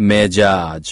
Média ad.